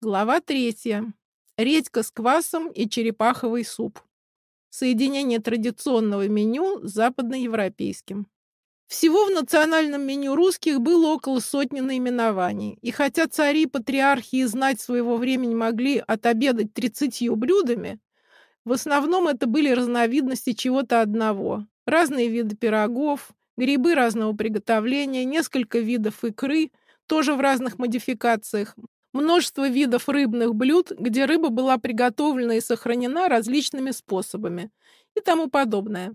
Глава третья. Редька с квасом и черепаховый суп. Соединение традиционного меню с западноевропейским. Всего в национальном меню русских было около сотни наименований, и хотя цари, патриархи и знать своего времени могли отобедать тридцатью блюдами, в основном это были разновидности чего-то одного. Разные виды пирогов, грибы разного приготовления, несколько видов икры, тоже в разных модификациях, множество видов рыбных блюд, где рыба была приготовлена и сохранена различными способами и тому подобное.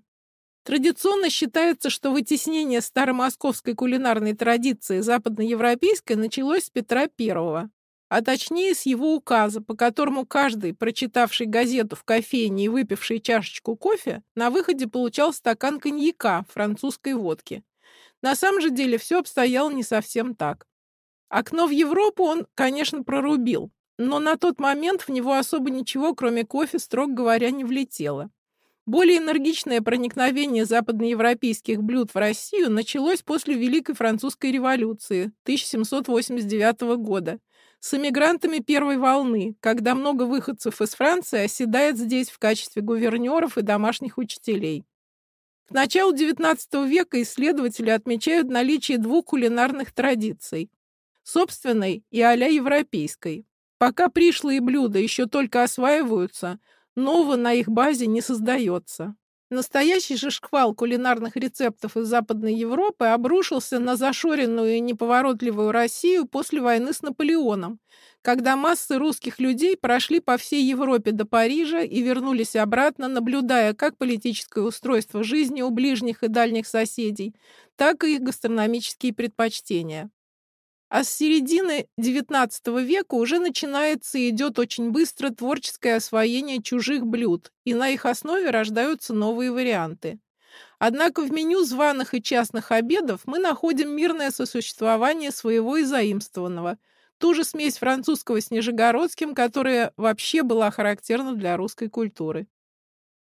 Традиционно считается, что вытеснение старомосковской кулинарной традиции западноевропейской началось с Петра I, а точнее с его указа, по которому каждый, прочитавший газету в кофейне и выпивший чашечку кофе, на выходе получал стакан коньяка французской водки. На самом же деле все обстояло не совсем так. Окно в Европу он, конечно, прорубил, но на тот момент в него особо ничего, кроме кофе, строго говоря, не влетело. Более энергичное проникновение западноевропейских блюд в Россию началось после Великой Французской революции 1789 года с эмигрантами первой волны, когда много выходцев из Франции оседает здесь в качестве гувернеров и домашних учителей. К началу XIX века исследователи отмечают наличие двух кулинарных традиций собственной и а европейской. Пока пришлые блюда еще только осваиваются, нового на их базе не создается. Настоящий же шквал кулинарных рецептов из Западной Европы обрушился на зашоренную и неповоротливую Россию после войны с Наполеоном, когда массы русских людей прошли по всей Европе до Парижа и вернулись обратно, наблюдая как политическое устройство жизни у ближних и дальних соседей, так и их гастрономические предпочтения. А с середины XIX века уже начинается и идет очень быстро творческое освоение чужих блюд, и на их основе рождаются новые варианты. Однако в меню званых и частных обедов мы находим мирное сосуществование своего и заимствованного, ту же смесь французского с нижегородским, которая вообще была характерна для русской культуры.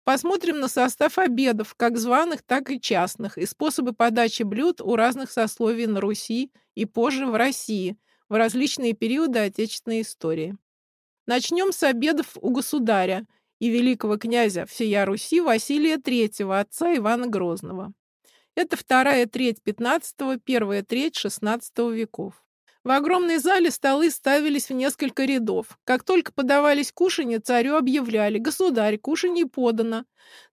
Посмотрим на состав обедов, как званых, так и частных, и способы подачи блюд у разных сословий на Руси и позже в России в различные периоды отечественной истории. Начнем с обедов у государя и великого князя всея Руси Василия III, отца Ивана Грозного. Это вторая треть XV, первая треть XVI веков. В огромной зале столы ставились в несколько рядов. Как только подавались кушанья, царю объявляли «Государь, кушанье подано».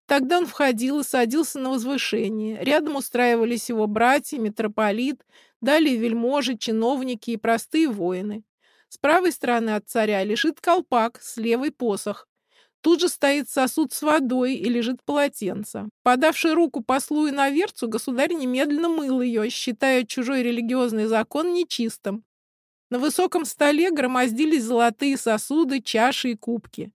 Тогда он входил и садился на возвышение. Рядом устраивались его братья, митрополит, далее вельможи, чиновники и простые воины. С правой стороны от царя лежит колпак, с левой посох. Тут же стоит сосуд с водой и лежит полотенце. Подавший руку послу и наверцу, государь немедленно мыл ее, считая чужой религиозный закон нечистым. На высоком столе громоздились золотые сосуды, чаши и кубки.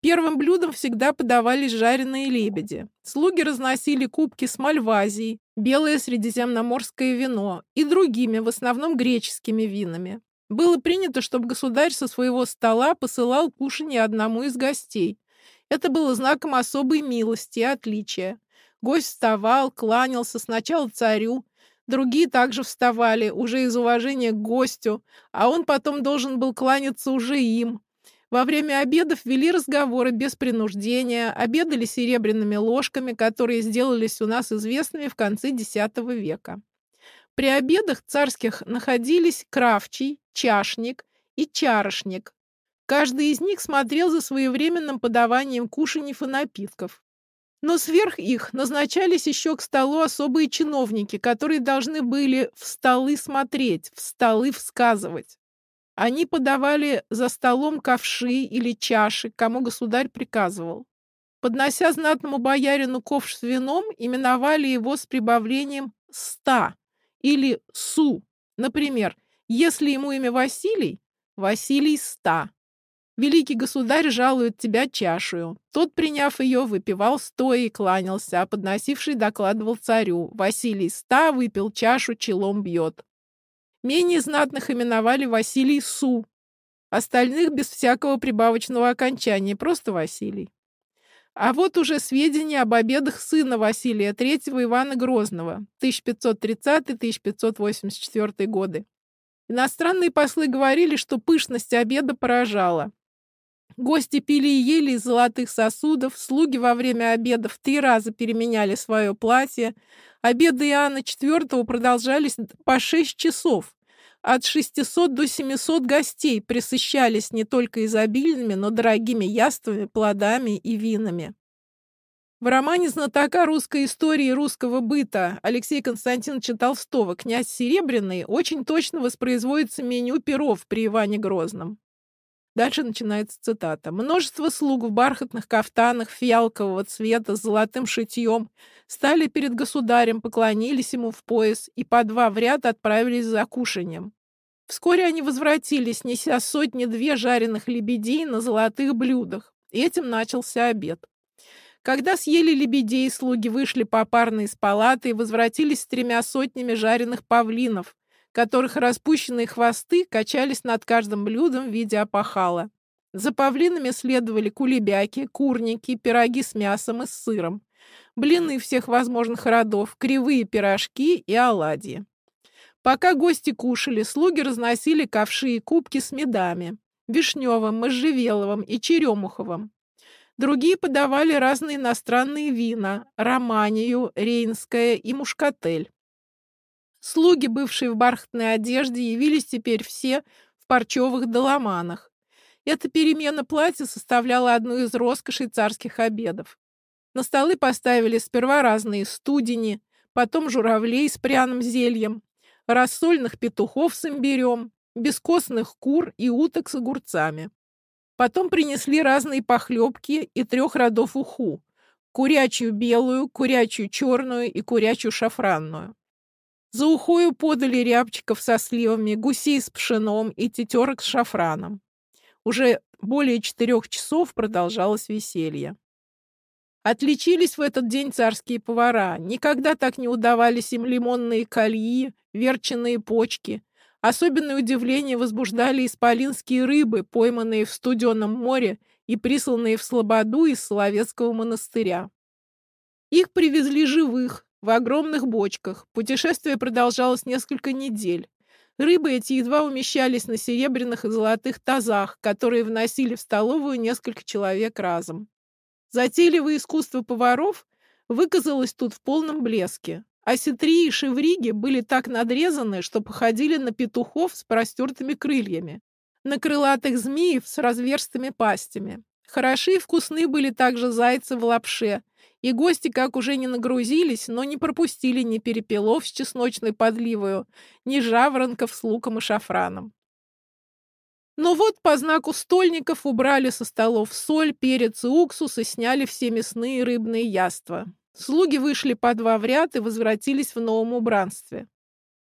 Первым блюдом всегда подавались жареные лебеди. Слуги разносили кубки с мальвазией, белое средиземноморское вино и другими, в основном греческими винами. Было принято, чтобы государь со своего стола посылал кушанье одному из гостей, это было знаком особой милости и отличия. Гость вставал, кланялся сначала царю, другие также вставали, уже из уважения к гостю, а он потом должен был кланяться уже им. Во время обедов вели разговоры без принуждения, обедали серебряными ложками, которые сделались у нас известными в конце X века. При обедах царских находились кравчий, чашник и чарошник, Каждый из них смотрел за своевременным подаванием кушаньев и напитков. Но сверх их назначались еще к столу особые чиновники, которые должны были в столы смотреть, в столы всказывать. Они подавали за столом ковши или чаши, кому государь приказывал. Поднося знатному боярину ковш с вином, именовали его с прибавлением «ста» или «су». Например, если ему имя Василий, Василий ста. Великий государь жалует тебя чашею. Тот, приняв ее, выпивал стоя и кланялся, а подносивший докладывал царю. Василий ста выпил чашу, челом бьет. Менее знатных именовали Василий Су. Остальных без всякого прибавочного окончания, просто Василий. А вот уже сведения об обедах сына Василия III Ивана Грозного, 1530-1584 годы. Иностранные послы говорили, что пышность обеда поражала. Гости пили и ели из золотых сосудов, слуги во время обеда в три раза переменяли свое платье. Обеды Иоанна IV продолжались по шесть часов. От 600 до 700 гостей присыщались не только изобильными, но дорогими яствами, плодами и винами. В романе знатока русской истории и русского быта Алексея Константиновича Толстого «Князь Серебряный» очень точно воспроизводится меню перов при Иване Грозном. Дальше начинается цитата. «Множество слуг в бархатных кафтанах фиалкового цвета с золотым шитьем стали перед государем, поклонились ему в пояс и по два в ряд отправились за кушанием. Вскоре они возвратились, неся сотни-две жареных лебедей на золотых блюдах. Этим начался обед. Когда съели лебедей, слуги вышли попарно из палаты и возвратились с тремя сотнями жареных павлинов, которых распущенные хвосты качались над каждым блюдом в виде опахала. За павлинами следовали кулебяки, курники, пироги с мясом и с сыром, блины всех возможных родов, кривые пирожки и оладьи. Пока гости кушали, слуги разносили ковши и кубки с медами, вишневым, можжевеловым и черемуховым. Другие подавали разные иностранные вина – романию, рейнское и мушкатель. Слуги, бывшие в бархатной одежде, явились теперь все в парчевых доломанах. Эта перемена платья составляла одну из роскошей царских обедов. На столы поставили сперва разные студени, потом журавлей с пряным зельем, рассольных петухов с имбирем, бескостных кур и уток с огурцами. Потом принесли разные похлебки и трех родов уху. Курячую белую, курячую черную и курячую шафранную. За ухою подали рябчиков со сливами, гусей с пшеном и тетерок с шафраном. Уже более четырех часов продолжалось веселье. Отличились в этот день царские повара. Никогда так не удавались им лимонные кольи, верченые почки, Особенное удивление возбуждали исполинские рыбы, пойманные в студенном море и присланные в Слободу из Соловецкого монастыря. Их привезли живых, в огромных бочках. Путешествие продолжалось несколько недель. Рыбы эти едва умещались на серебряных и золотых тазах, которые вносили в столовую несколько человек разом. Затейливое искусство поваров выказалось тут в полном блеске. Осетрии и шевриги были так надрезаны, что походили на петухов с простертыми крыльями, на крылатых змеев с разверстыми пастями. Хороши и вкусны были также зайцы в лапше, и гости, как уже не нагрузились, но не пропустили ни перепелов с чесночной подливою, ни жаворонков с луком и шафраном. Но вот по знаку стольников убрали со столов соль, перец и уксус и сняли все мясные и рыбные яства. Слуги вышли по два в ряд и возвратились в новом убранстве.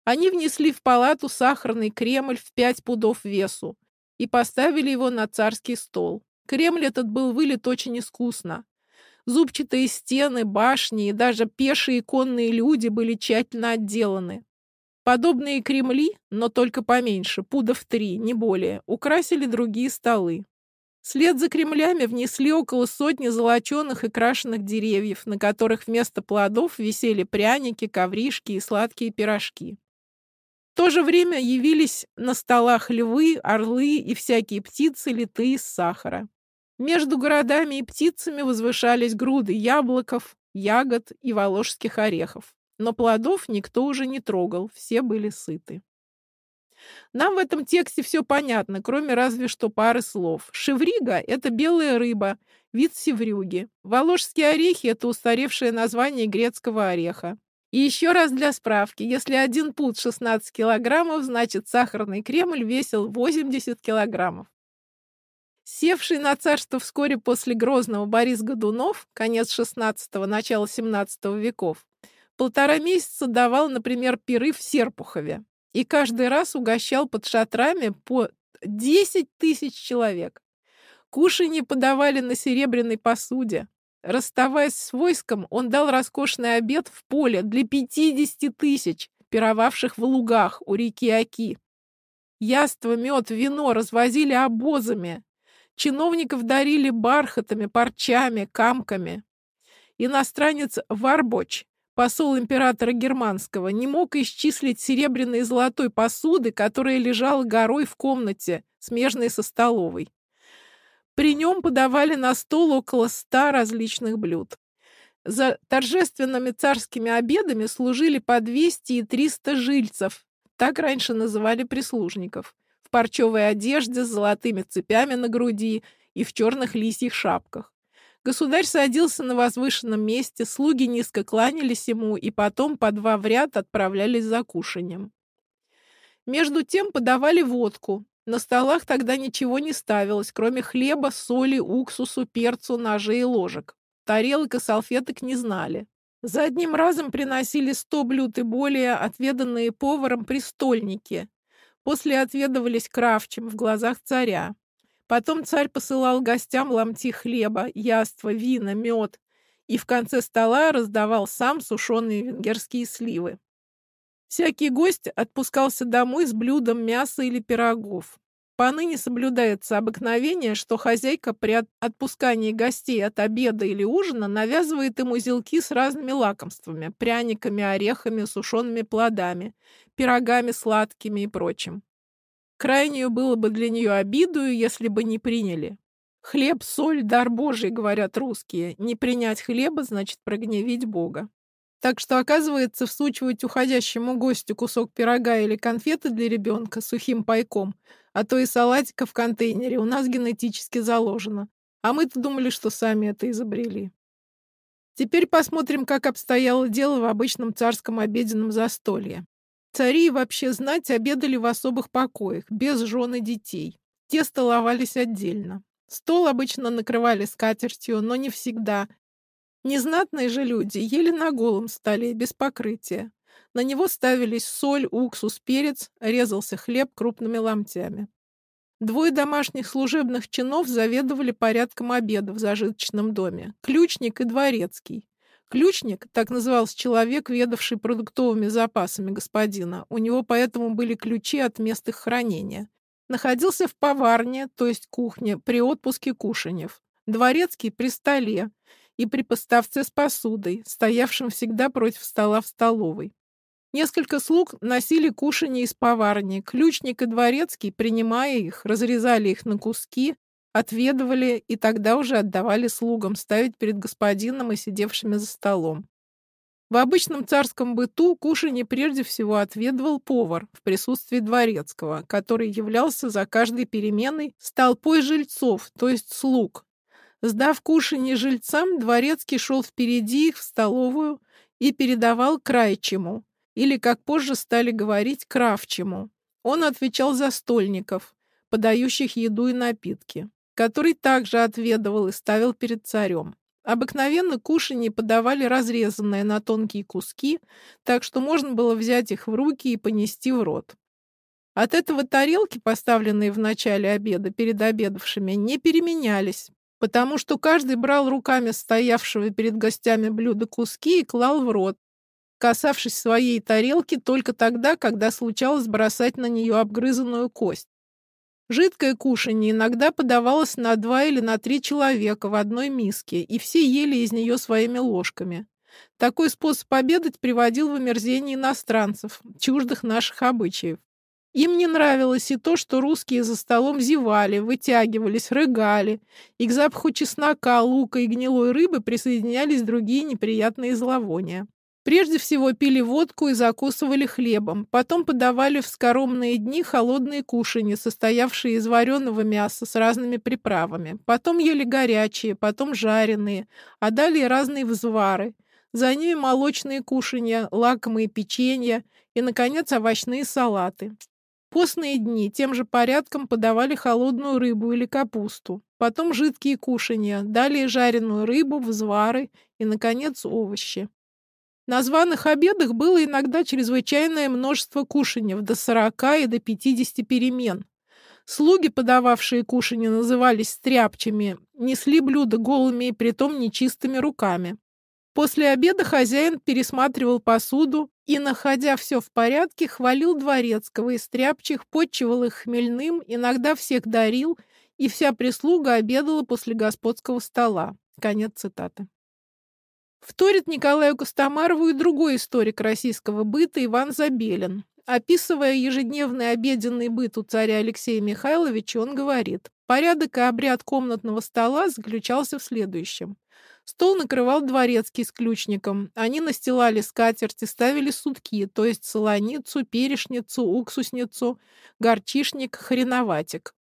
Они внесли в палату сахарный кремль в пять пудов весу и поставили его на царский стол. Кремль этот был вылит очень искусно. Зубчатые стены, башни и даже пешие конные люди были тщательно отделаны. Подобные кремли, но только поменьше, пудов три, не более, украсили другие столы. Вслед за кремлями внесли около сотни золоченых и крашеных деревьев, на которых вместо плодов висели пряники, ковришки и сладкие пирожки. В то же время явились на столах львы, орлы и всякие птицы, литые из сахара. Между городами и птицами возвышались груды яблоков, ягод и воложских орехов. Но плодов никто уже не трогал, все были сыты. Нам в этом тексте все понятно, кроме разве что пары слов. Шеврига – это белая рыба, вид севрюги. Воложские орехи – это устаревшее название грецкого ореха. И еще раз для справки, если один пуд 16 килограммов, значит сахарный Кремль весил 80 килограммов. Севший на царство вскоре после Грозного Борис Годунов, конец XVI – начало XVII веков, полтора месяца давал, например, пиры в Серпухове и каждый раз угощал под шатрами по 10 тысяч человек. Кушанье подавали на серебряной посуде. Расставаясь с войском, он дал роскошный обед в поле для 50 тысяч, пировавших в лугах у реки Оки. Яство, мед, вино развозили обозами. Чиновников дарили бархатами, парчами, камками. Иностранец Варбоч посол императора Германского, не мог исчислить серебряной и золотой посуды, которая лежала горой в комнате, смежной со столовой. При нем подавали на стол около ста различных блюд. За торжественными царскими обедами служили по 200 и 300 жильцев, так раньше называли прислужников, парчевой одежде с золотыми цепями на груди и в черных лисьих шапках. Государь садился на возвышенном месте, слуги низко кланялись ему и потом по два в ряд отправлялись за кушанием. Между тем подавали водку. На столах тогда ничего не ставилось, кроме хлеба, соли, уксусу, перцу, ножей и ложек. Тарелок и салфеток не знали. За одним разом приносили сто блюд и более, отведанные поваром престольники. После отведывались кравчем в глазах царя. Потом царь посылал гостям ломти хлеба, яства, вина, мед, и в конце стола раздавал сам сушеные венгерские сливы. Всякий гость отпускался домой с блюдом мяса или пирогов. Поныне соблюдается обыкновение, что хозяйка при отпускании гостей от обеда или ужина навязывает им узелки с разными лакомствами, пряниками, орехами, сушеными плодами, пирогами сладкими и прочим. Крайнюю было бы для нее обидою, если бы не приняли. Хлеб, соль, дар Божий, говорят русские. Не принять хлеба значит прогневить Бога. Так что, оказывается, всучивать уходящему гостю кусок пирога или конфеты для ребенка сухим пайком, а то и салатика в контейнере у нас генетически заложено. А мы-то думали, что сами это изобрели. Теперь посмотрим, как обстояло дело в обычном царском обеденном застолье. Цари вообще знать обедали в особых покоях, без жен и детей. Те столовались отдельно. Стол обычно накрывали скатертью, но не всегда. Незнатные же люди ели на голом столе, без покрытия. На него ставились соль, уксус, перец, резался хлеб крупными ломтями. Двое домашних служебных чинов заведовали порядком обеда в зажиточном доме – ключник и дворецкий. Ключник, так назывался человек, ведавший продуктовыми запасами господина, у него поэтому были ключи от мест их хранения. Находился в поварне, то есть кухне, при отпуске кушаньев. Дворецкий при столе и при поставце с посудой, стоявшим всегда против стола в столовой. Несколько слуг носили кушанье из поварни. Ключник и дворецкий, принимая их, разрезали их на куски, Отведывали и тогда уже отдавали слугам ставить перед господином и сидевшими за столом. В обычном царском быту кушанье прежде всего отведывал повар в присутствии дворецкого, который являлся за каждой переменой с толпой жильцов, то есть слуг. Сдав кушанье жильцам, дворецкий шел впереди их в столовую и передавал крайчему, или, как позже стали говорить, кравчему. Он отвечал за стольников, подающих еду и напитки который также отведывал и ставил перед царем. Обыкновенно кушанье подавали разрезанное на тонкие куски, так что можно было взять их в руки и понести в рот. От этого тарелки, поставленные в начале обеда перед обедавшими, не переменялись, потому что каждый брал руками стоявшего перед гостями блюда куски и клал в рот, касавшись своей тарелки только тогда, когда случалось бросать на нее обгрызанную кость. Жидкое кушанье иногда подавалось на два или на три человека в одной миске, и все ели из нее своими ложками. Такой способ обедать приводил в омерзение иностранцев, чуждых наших обычаев. Им не нравилось и то, что русские за столом зевали, вытягивались, рыгали, и к запаху чеснока, лука и гнилой рыбы присоединялись другие неприятные зловония. Прежде всего пили водку и закусывали хлебом, потом подавали в скоромные дни холодные кушанья, состоявшие из вареного мяса с разными приправами. Потом ели горячие, потом жареные, а далее разные взвары. За ними молочные кушанья, лакомые печенья и, наконец, овощные салаты. Постные дни тем же порядком подавали холодную рыбу или капусту, потом жидкие кушанья, далее жареную рыбу, взвары и, наконец, овощи. На званых обедах было иногда чрезвычайное множество кушаньев, до 40 и до 50 перемен. Слуги, подававшие кушанье, назывались стряпчими, несли блюда голыми и притом нечистыми руками. После обеда хозяин пересматривал посуду и, находя все в порядке, хвалил дворецкого и стряпчих, подчивал их хмельным, иногда всех дарил, и вся прислуга обедала после господского стола. Конец цитаты. Вторит Николаю Костомарову и другой историк российского быта Иван Забелин. Описывая ежедневный обеденный быт у царя Алексея Михайловича, он говорит, порядок и обряд комнатного стола заключался в следующем. Стол накрывал дворецкий с ключником. Они настилали скатерти, ставили сутки, то есть солоницу, перешницу, уксусницу, горчишник, хреноватик.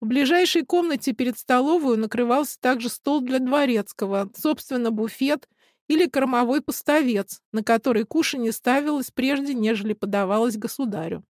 В ближайшей комнате перед столовой накрывался также стол для дворецкого, собственно, буфет или кормовой поставец, на который кушанье ставилось прежде, нежели подавалось государю.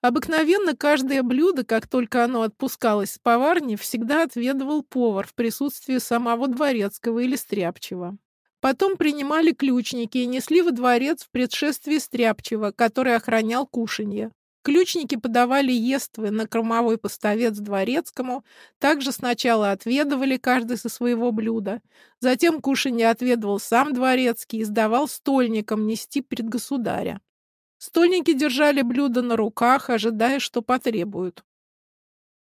Обыкновенно каждое блюдо, как только оно отпускалось с поварни, всегда отведывал повар в присутствии самого дворецкого или стряпчего. Потом принимали ключники и несли во дворец в предшествии стряпчего, который охранял кушанье. Ключники подавали ествы на кормовой поставец дворецкому, также сначала отведывали каждый со своего блюда, затем кушанье отведывал сам дворецкий и сдавал стольникам нести перед государя. Стольники держали блюда на руках, ожидая, что потребуют.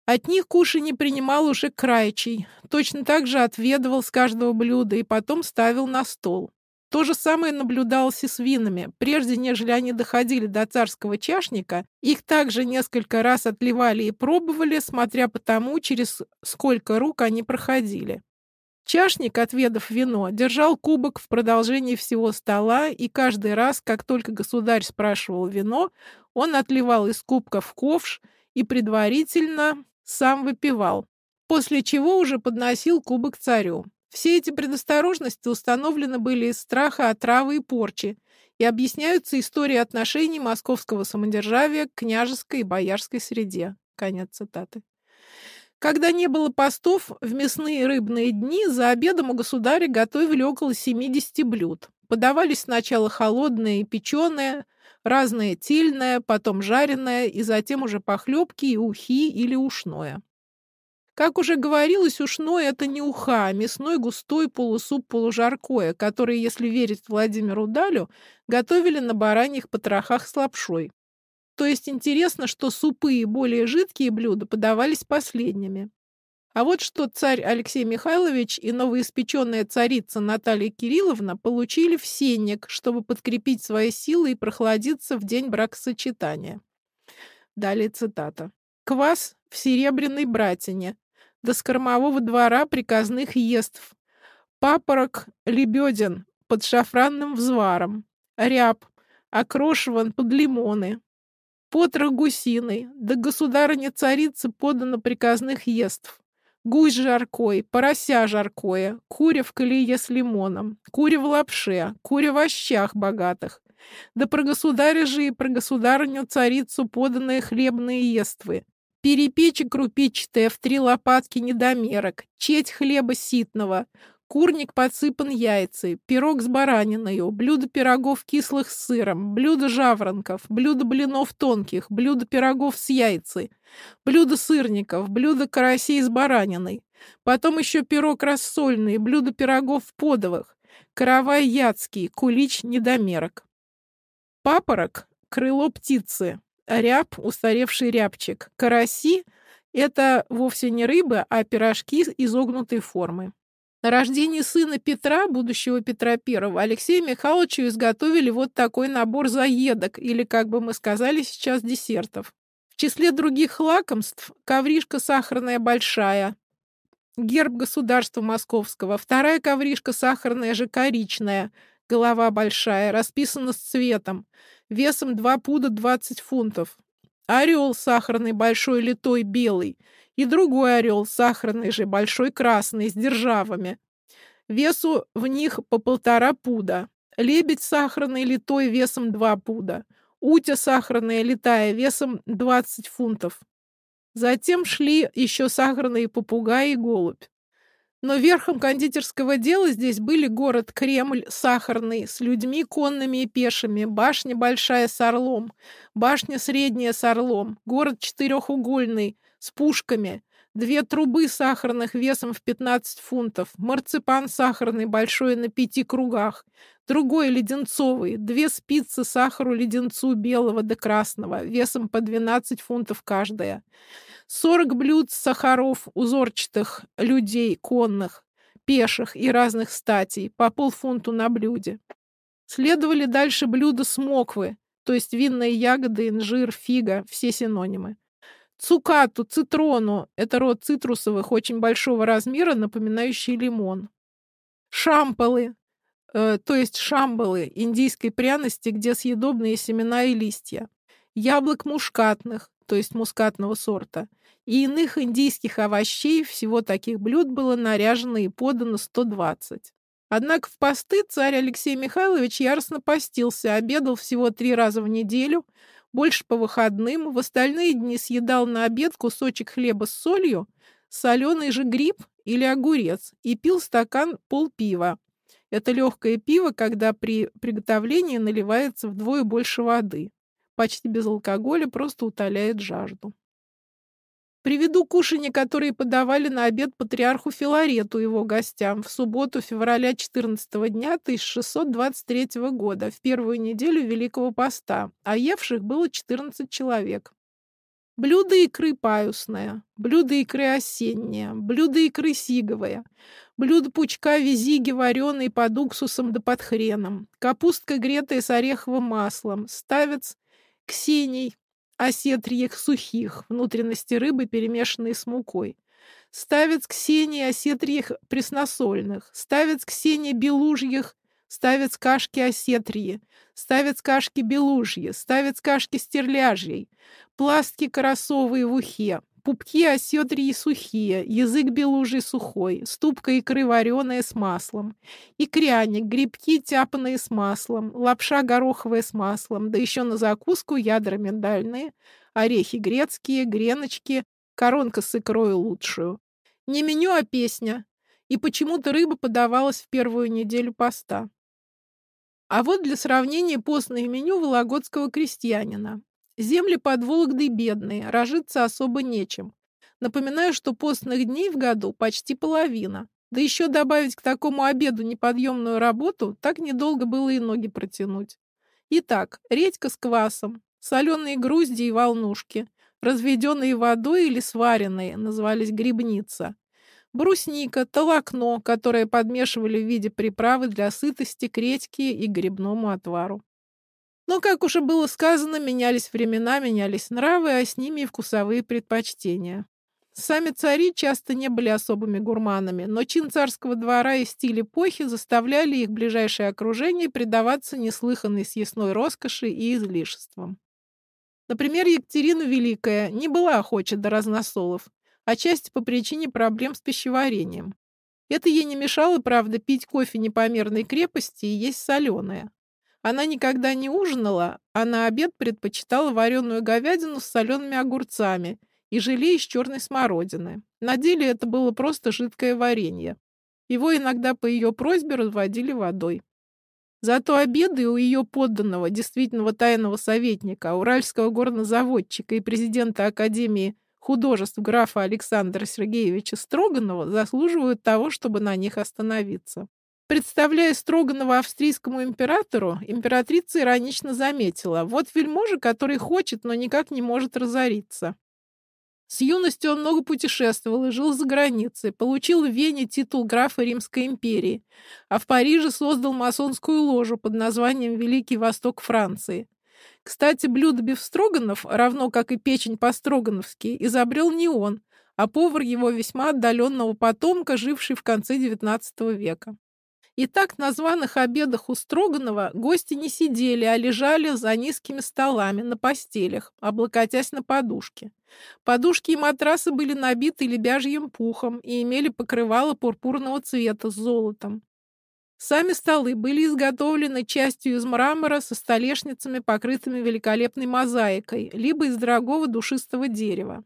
От них не принимал уже крайчий, точно так же отведывал с каждого блюда и потом ставил на стол. То же самое наблюдалось и с винами. Прежде, нежели они доходили до царского чашника, их также несколько раз отливали и пробовали, смотря по тому, через сколько рук они проходили. Чашник, отведав вино, держал кубок в продолжении всего стола, и каждый раз, как только государь спрашивал вино, он отливал из кубка в ковш и предварительно сам выпивал, после чего уже подносил кубок царю. Все эти предосторожности установлены были из страха отравы и порчи и объясняются историей отношений московского самодержавия к княжеской и боярской среде. Конец цитаты. Когда не было постов, в мясные и рыбные дни за обедом у государя готовили около 70 блюд. Подавались сначала холодные и печеные, разное тельное, потом жареное, и затем уже похлебки и ухи или ушное. Как уже говорилось, ушное – это не уха, а мясной густой полусуп-полужаркое, который, если верить Владимиру Далю, готовили на бараньих потрохах с лапшой. То есть интересно, что супы и более жидкие блюда подавались последними. А вот что царь Алексей Михайлович и новоиспеченная царица Наталья Кирилловна получили в сенник, чтобы подкрепить свои силы и прохладиться в день бракосочетания. Далее цитата. «Квас в серебряной братине, до скормового двора приказных еств, папорок лебеден под шафранным взваром, ряб, окрошиван под лимоны, Потрох гусиный, да государыня-царица подано приказных еств. Гусь жаркой, порося жаркое, куря в колее с лимоном, куря в лапше, куря в ощах богатых. Да про государя же и про государыню-царицу поданные хлебные ествы. Перепечи крупичатая в три лопатки недомерок, четь хлеба ситного, Курник подсыпан яйцей, пирог с бараниною, блюдо пирогов кислых с сыром, блюдо жаворонков, блюдо блинов тонких, блюдо пирогов с яйцей, блюдо сырников, блюдо карасей с бараниной. Потом еще пирог рассольный, блюдо пирогов подовых, каравай яцкий, кулич недомерок. Папорок — крыло птицы, ряб — устаревший рябчик, караси — это вовсе не рыба, а пирожки изогнутой формы. На рождение сына Петра, будущего Петра I, Алексею Михайловичу изготовили вот такой набор заедок, или, как бы мы сказали сейчас, десертов. В числе других лакомств – ковришка сахарная большая, герб государства московского, вторая ковришка сахарная же коричная, голова большая, расписана с цветом, весом 2 пуда 20 фунтов. Орел сахарный большой литой белый – и другой орел, сахарный же, большой красный, с державами. Весу в них по полтора пуда. Лебедь сахарный литой весом два пуда. Утя сахарная литая весом 20 фунтов. Затем шли еще сахарные попугаи и голубь. Но верхом кондитерского дела здесь были город Кремль сахарный, с людьми конными и пешими, башня большая с орлом, башня средняя с орлом, город четырехугольный, с пушками, две трубы сахарных весом в 15 фунтов, марципан сахарный большой на пяти кругах, другой леденцовый, две спицы сахару леденцу белого до красного, весом по 12 фунтов каждая, 40 блюд сахаров узорчатых людей конных, пеших и разных статей, по полфунту на блюде. Следовали дальше блюда с моквы, то есть винные ягоды, инжир, фига, все синонимы. Цукату, цитрону – это род цитрусовых очень большого размера, напоминающий лимон. Шампалы, э, то есть шамбалы индийской пряности, где съедобные семена и листья. Яблок мушкатных, то есть мускатного сорта, и иных индийских овощей, всего таких блюд было наряжено и подано 120. Однако в посты царь Алексей Михайлович яростно постился, обедал всего три раза в неделю, больше по выходным, в остальные дни съедал на обед кусочек хлеба с солью, соленый же гриб или огурец и пил стакан полпива. Это легкое пиво, когда при приготовлении наливается вдвое больше воды. Почти без алкоголя, просто утоляет жажду. Приведу кушанья, которые подавали на обед патриарху Филарету его гостям в субботу февраля 14 дня 1623 года, в первую неделю Великого Поста, а евших было 14 человек. Блюдо икры паюсное, блюдо икры осеннее, блюдо икры сиговое, блюдо пучка визиги вареной под уксусом да под хреном, капустка гретая с ореховым маслом, ставец ксений, осетрьих сухих, внутренности рыбы, перемешанные с мукой. Ставец ксении осетрьих пресносольных, ставец ксении белужьих, ставец кашки осетрии, ставец кашки белужьи, ставец кашки стерляжьей, пластки карасовые в ухе, пупки осетрии сухие, язык белужий сухой, ступка икры вареная с маслом, икряник, грибки тяпанные с маслом, лапша гороховая с маслом, да еще на закуску ядра миндальные, орехи грецкие, греночки, коронка с икрой лучшую. Не меню, а песня. И почему-то рыба подавалась в первую неделю поста. А вот для сравнения постное меню вологодского крестьянина. Земли под Вологдой бедные, рожиться особо нечем. Напоминаю, что постных дней в году почти половина. Да еще добавить к такому обеду неподъемную работу, так недолго было и ноги протянуть. Итак, редька с квасом, соленые грузди и волнушки, разведенные водой или сваренные, назывались грибница. Брусника, толокно, которое подмешивали в виде приправы для сытости к редьке и грибному отвару. Но, как уже было сказано, менялись времена, менялись нравы, а с ними и вкусовые предпочтения. Сами цари часто не были особыми гурманами, но чин царского двора и стиль эпохи заставляли их ближайшее окружение предаваться неслыханной съестной роскоши и излишествам. Например, Екатерина Великая не была охоча до разносолов, отчасти по причине проблем с пищеварением. Это ей не мешало, правда, пить кофе непомерной крепости и есть соленое. Она никогда не ужинала, а на обед предпочитала вареную говядину с солеными огурцами и желе из черной смородины. На деле это было просто жидкое варенье. Его иногда по ее просьбе разводили водой. Зато обеды у ее подданного, действительного тайного советника, уральского горнозаводчика и президента Академии художеств графа Александра Сергеевича Строганова заслуживают того, чтобы на них остановиться. Представляя Строганова австрийскому императору, императрица иронично заметила, вот вельможа, который хочет, но никак не может разориться. С юности он много путешествовал и жил за границей, получил в Вене титул графа Римской империи, а в Париже создал масонскую ложу под названием «Великий Восток Франции». Кстати, блюдо бифстроганов, равно как и печень по-строгановски, изобрел не он, а повар его весьма отдаленного потомка, живший в конце XIX века. И так на званых обедах у Строганова гости не сидели, а лежали за низкими столами на постелях, облокотясь на подушки. Подушки и матрасы были набиты лебяжьим пухом и имели покрывало пурпурного цвета с золотом. Сами столы были изготовлены частью из мрамора со столешницами, покрытыми великолепной мозаикой, либо из дорогого душистого дерева.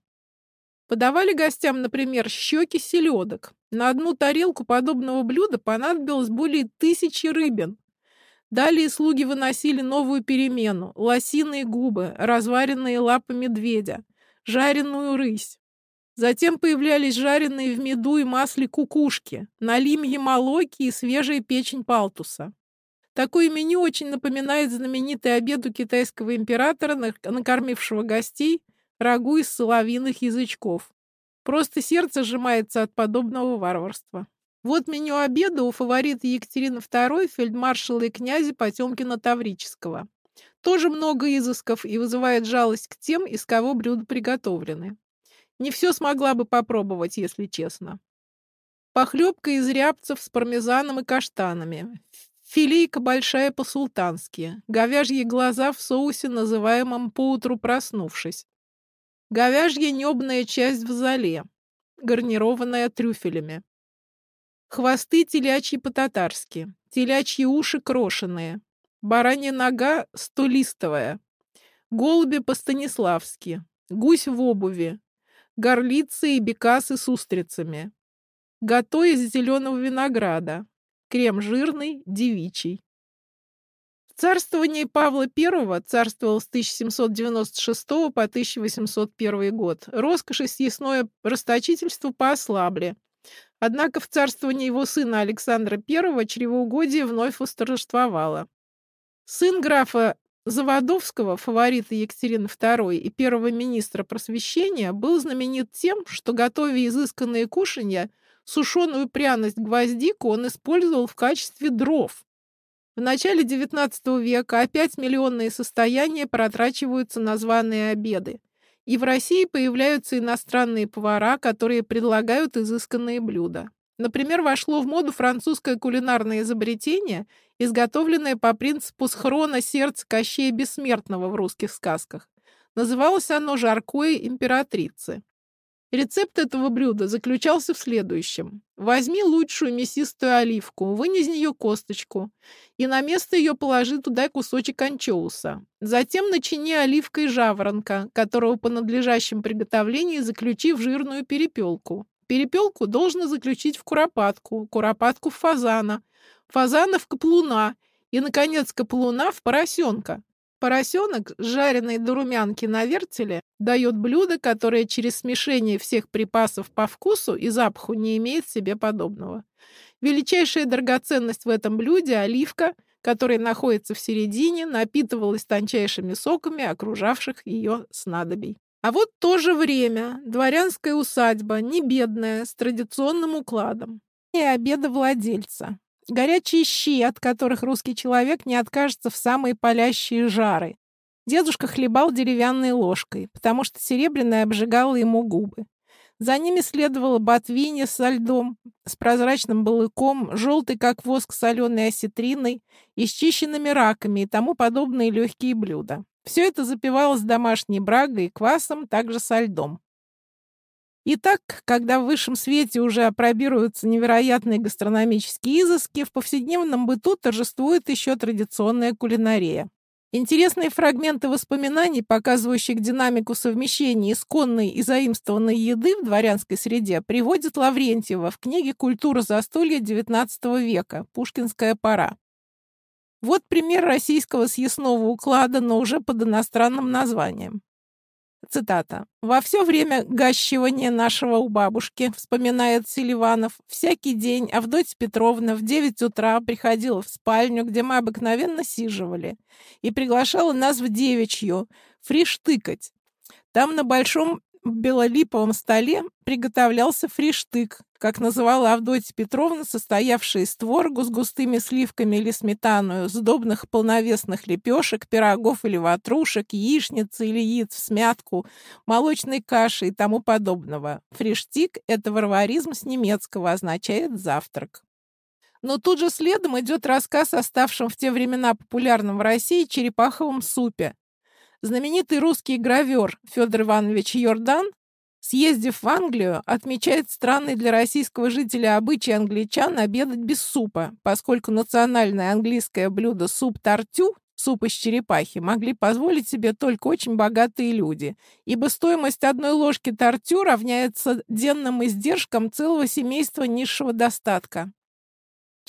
Подавали гостям, например, щеки селедок. На одну тарелку подобного блюда понадобилось более тысячи рыбин. Далее слуги выносили новую перемену – лосиные губы, разваренные лапы медведя, жареную рысь. Затем появлялись жареные в меду и масле кукушки, налимье молоки и свежая печень палтуса. Такое меню очень напоминает знаменитый обед у китайского императора, накормившего гостей рагу из соловиных язычков. Просто сердце сжимается от подобного варварства. Вот меню обеда у фаворита Екатерины II, фельдмаршала и князя Потемкина Таврического. Тоже много изысков и вызывает жалость к тем, из кого блюда приготовлены. Не все смогла бы попробовать, если честно. Похлебка из рябцев с пармезаном и каштанами. Филейка большая по-султански. Говяжьи глаза в соусе, называемом «поутру проснувшись». Говяжья небная часть в зале, гарнированная трюфелями. Хвосты телячьи по-татарски. Телячьи уши крошеные. Баранья нога столистовая. Голуби по-станиславски. Гусь в обуви. Горлицы и бекасы с устрицами. Гато из зеленого винограда. Крем жирный, девичий. В царствовании Павла I, царствовал с 1796 по 1801 год, роскошь и съестное расточительство поослабли. Однако в царствовании его сына Александра I чревоугодие вновь восторжествовало. Сын графа Заводовского, фаворита Екатерины II и первого министра просвещения, был знаменит тем, что, готовя изысканные кушанья, сушеную пряность гвоздику он использовал в качестве дров. В начале XIX века опять миллионные состояния протрачиваются на званые обеды. И в России появляются иностранные повара, которые предлагают изысканные блюда. Например, вошло в моду французское кулинарное изобретение, изготовленное по принципу схрона сердца Кощея Бессмертного в русских сказках. Называлось оно «Жаркое императрицы». Рецепт этого блюда заключался в следующем. Возьми лучшую мясистую оливку, вынь из нее косточку и на место ее положи туда кусочек анчоуса. Затем начини оливкой жаворонка, которого по надлежащем приготовлении заключи в жирную перепелку. Перепелку должно заключить в куропатку, куропатку в фазана, фазана в каплуна и, наконец, каплуна в поросенка. Поросенок, жареный до румянки на вертеле, дает блюдо, которое через смешение всех припасов по вкусу и запаху не имеет себе подобного. Величайшая драгоценность в этом блюде – оливка, которая находится в середине, напитывалась тончайшими соками окружавших ее снадобий. А вот то же время дворянская усадьба, не бедная, с традиционным укладом. И обеда владельца. Горячие щи, от которых русский человек не откажется в самые палящие жары. Дедушка хлебал деревянной ложкой, потому что серебряная обжигала ему губы. За ними следовала ботвинья со льдом, с прозрачным балыком, желтый, как воск, соленой осетриной, и с чищенными раками и тому подобные легкие блюда. Все это запивалось домашней брагой и квасом, также со льдом. Итак, когда в высшем свете уже опробируются невероятные гастрономические изыски, в повседневном быту торжествует еще традиционная кулинария. Интересные фрагменты воспоминаний, показывающих динамику совмещения исконной и заимствованной еды в дворянской среде, приводит Лаврентьева в книге «Культура застолья XIX века. Пушкинская пора». Вот пример российского съестного уклада, но уже под иностранным названием. Цитата. «Во все время гащивания нашего у бабушки, вспоминает Селиванов, всякий день Авдотья Петровна в 9 утра приходила в спальню, где мы обыкновенно сиживали, и приглашала нас в девичью фриштыкать. Там на большом белолиповом столе приготовлялся фриштык, как называла Авдотья Петровна, состоявший из творогу с густыми сливками или сметаную, сдобных полновесных лепешек, пирогов или ватрушек, яичницы или яиц в смятку, молочной каши и тому подобного. Фриштик — это варваризм с немецкого, означает «завтрак». Но тут же следом идет рассказ о ставшем в те времена популярном в России черепаховом супе, Знаменитый русский гравер Федор Иванович Йордан, съездив в Англию, отмечает странный для российского жителя обычай англичан обедать без супа, поскольку национальное английское блюдо суп-тартю суп из черепахи могли позволить себе только очень богатые люди, ибо стоимость одной ложки тартю равняется денным издержкам целого семейства низшего достатка.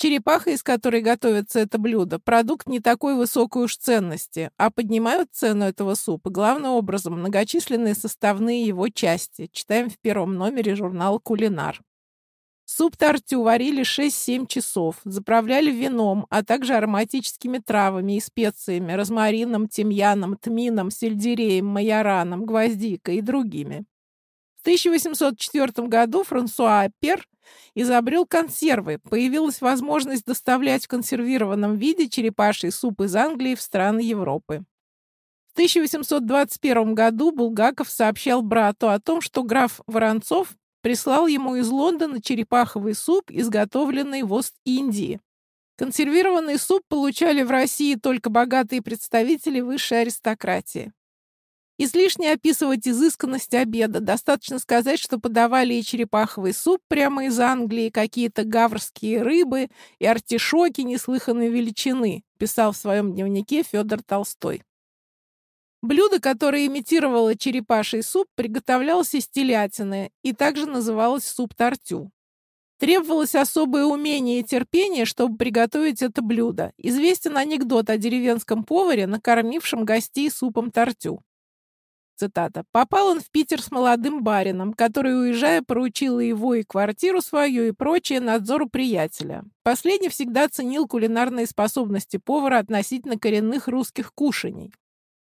Черепаха, из которой готовится это блюдо, продукт не такой высокой уж ценности, а поднимают цену этого супа главным образом многочисленные составные его части. Читаем в первом номере журнала «Кулинар». Суп тартю варили 6-7 часов, заправляли вином, а также ароматическими травами и специями, розмарином, тимьяном, тмином, сельдереем, майораном, гвоздикой и другими. В 1804 году Франсуа Пер изобрел консервы. Появилась возможность доставлять в консервированном виде черепаший суп из Англии в страны Европы. В 1821 году Булгаков сообщал брату о том, что граф Воронцов прислал ему из Лондона черепаховый суп, изготовленный в Ост-Индии. Консервированный суп получали в России только богатые представители высшей аристократии. Излишне описывать изысканность обеда. Достаточно сказать, что подавали и черепаховый суп прямо из Англии, какие-то гаврские рыбы и артишоки неслыханной величины, писал в своем дневнике Федор Толстой. Блюдо, которое имитировало черепаший суп, приготовлялось из телятины и также называлось суп-тортю. Требовалось особое умение и терпение, чтобы приготовить это блюдо. Известен анекдот о деревенском поваре, накормившем гостей супом тортю. Цитата. «Попал он в Питер с молодым барином, который, уезжая, поручил его и квартиру свою, и прочее надзору приятеля. Последний всегда ценил кулинарные способности повара относительно коренных русских кушаний.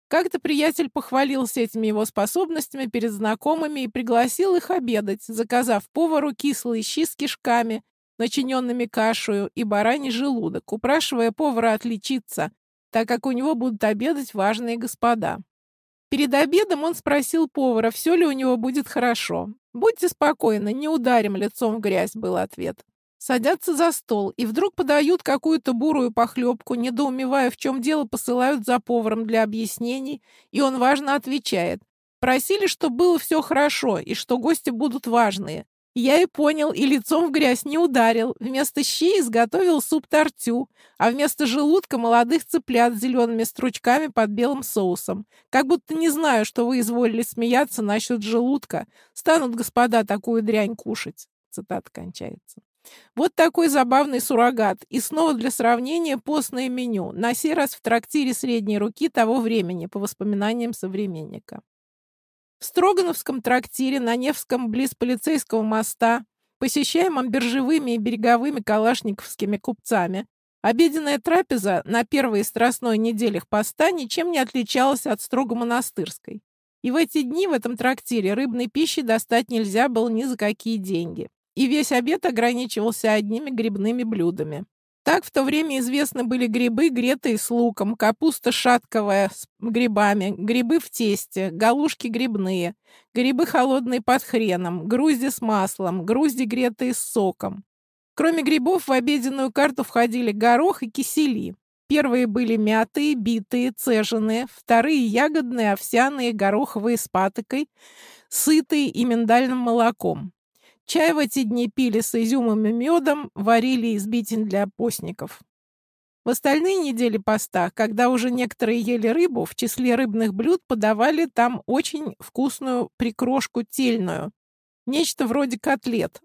Как-то приятель похвалился этими его способностями перед знакомыми и пригласил их обедать, заказав повару кислые щи с кишками, начиненными кашею и бараний желудок, упрашивая повара отличиться, так как у него будут обедать важные господа. Перед обедом он спросил повара, все ли у него будет хорошо. «Будьте спокойны, не ударим лицом в грязь», — был ответ. Садятся за стол, и вдруг подают какую-то бурую похлебку, недоумевая, в чем дело, посылают за поваром для объяснений, и он важно отвечает. Просили, чтобы было все хорошо, и что гости будут важные. Я и понял, и лицом в грязь не ударил. Вместо щей изготовил суп-тортю, а вместо желудка молодых цыплят с зелеными стручками под белым соусом. Как будто не знаю, что вы изволили смеяться насчет желудка. Станут господа такую дрянь кушать. Цитата кончается. Вот такой забавный суррогат. И снова для сравнения постное меню. На сей раз в трактире средней руки того времени, по воспоминаниям современника. В Строгановском трактире на Невском близ полицейского моста, посещаемом биржевыми и береговыми калашниковскими купцами, обеденная трапеза на первой страстной неделях поста ничем не отличалась от строго монастырской. И в эти дни в этом трактире рыбной пищи достать нельзя было ни за какие деньги. И весь обед ограничивался одними грибными блюдами. Так в то время известны были грибы, гретые с луком, капуста шатковая с грибами, грибы в тесте, галушки грибные, грибы холодные под хреном, грузди с маслом, грузди гретые с соком. Кроме грибов в обеденную карту входили горох и кисели. Первые были мятые, битые, цеженые, вторые ягодные, овсяные, гороховые с патокой, сытые и миндальным молоком. Чай в эти дни пили с изюмом и медом, варили избитень для постников. В остальные недели поста, когда уже некоторые ели рыбу, в числе рыбных блюд подавали там очень вкусную прикрошку тельную, нечто вроде котлет.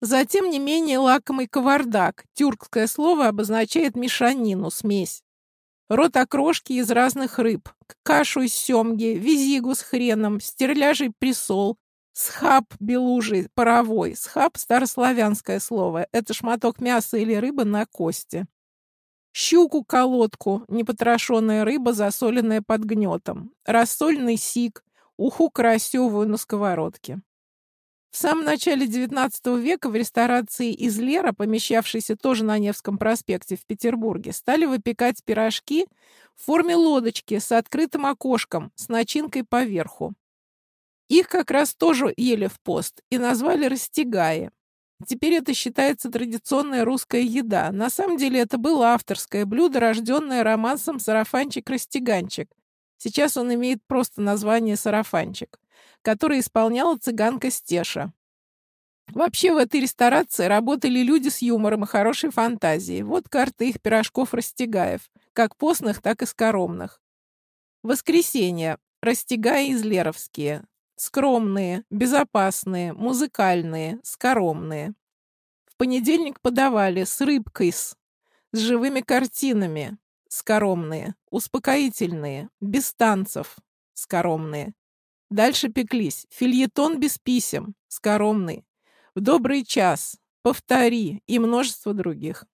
Затем не менее лакомый кавардак, тюркское слово обозначает мешанину, смесь. Рот окрошки из разных рыб, кашу из семги, визигу с хреном, стерляжий присол, Схаб белужий, паровой. Схаб — старославянское слово. Это шматок мяса или рыбы на кости. Щуку-колодку, непотрошенная рыба, засоленная под гнетом. Рассольный сик, уху карасевую на сковородке. В самом начале XIX века в ресторации из Лера, помещавшейся тоже на Невском проспекте в Петербурге, стали выпекать пирожки в форме лодочки с открытым окошком, с начинкой поверху. Их как раз тоже ели в пост и назвали растягаи. Теперь это считается традиционная русская еда. На самом деле это было авторское блюдо, рожденное романсом «Сарафанчик-растяганчик». Сейчас он имеет просто название «Сарафанчик», который исполняла цыганка Стеша. Вообще в этой ресторации работали люди с юмором и хорошей фантазией. Вот карты их пирожков-растягаев, как постных, так и скоромных. Воскресенье. Растягаи излеровские. Скромные, безопасные, музыкальные, скоромные. В понедельник подавали с рыбкой с, с живыми картинами, скоромные, успокоительные, без танцев, скоромные. Дальше пеклись фильетон без писем, скоромный, в добрый час, повтори и множество других.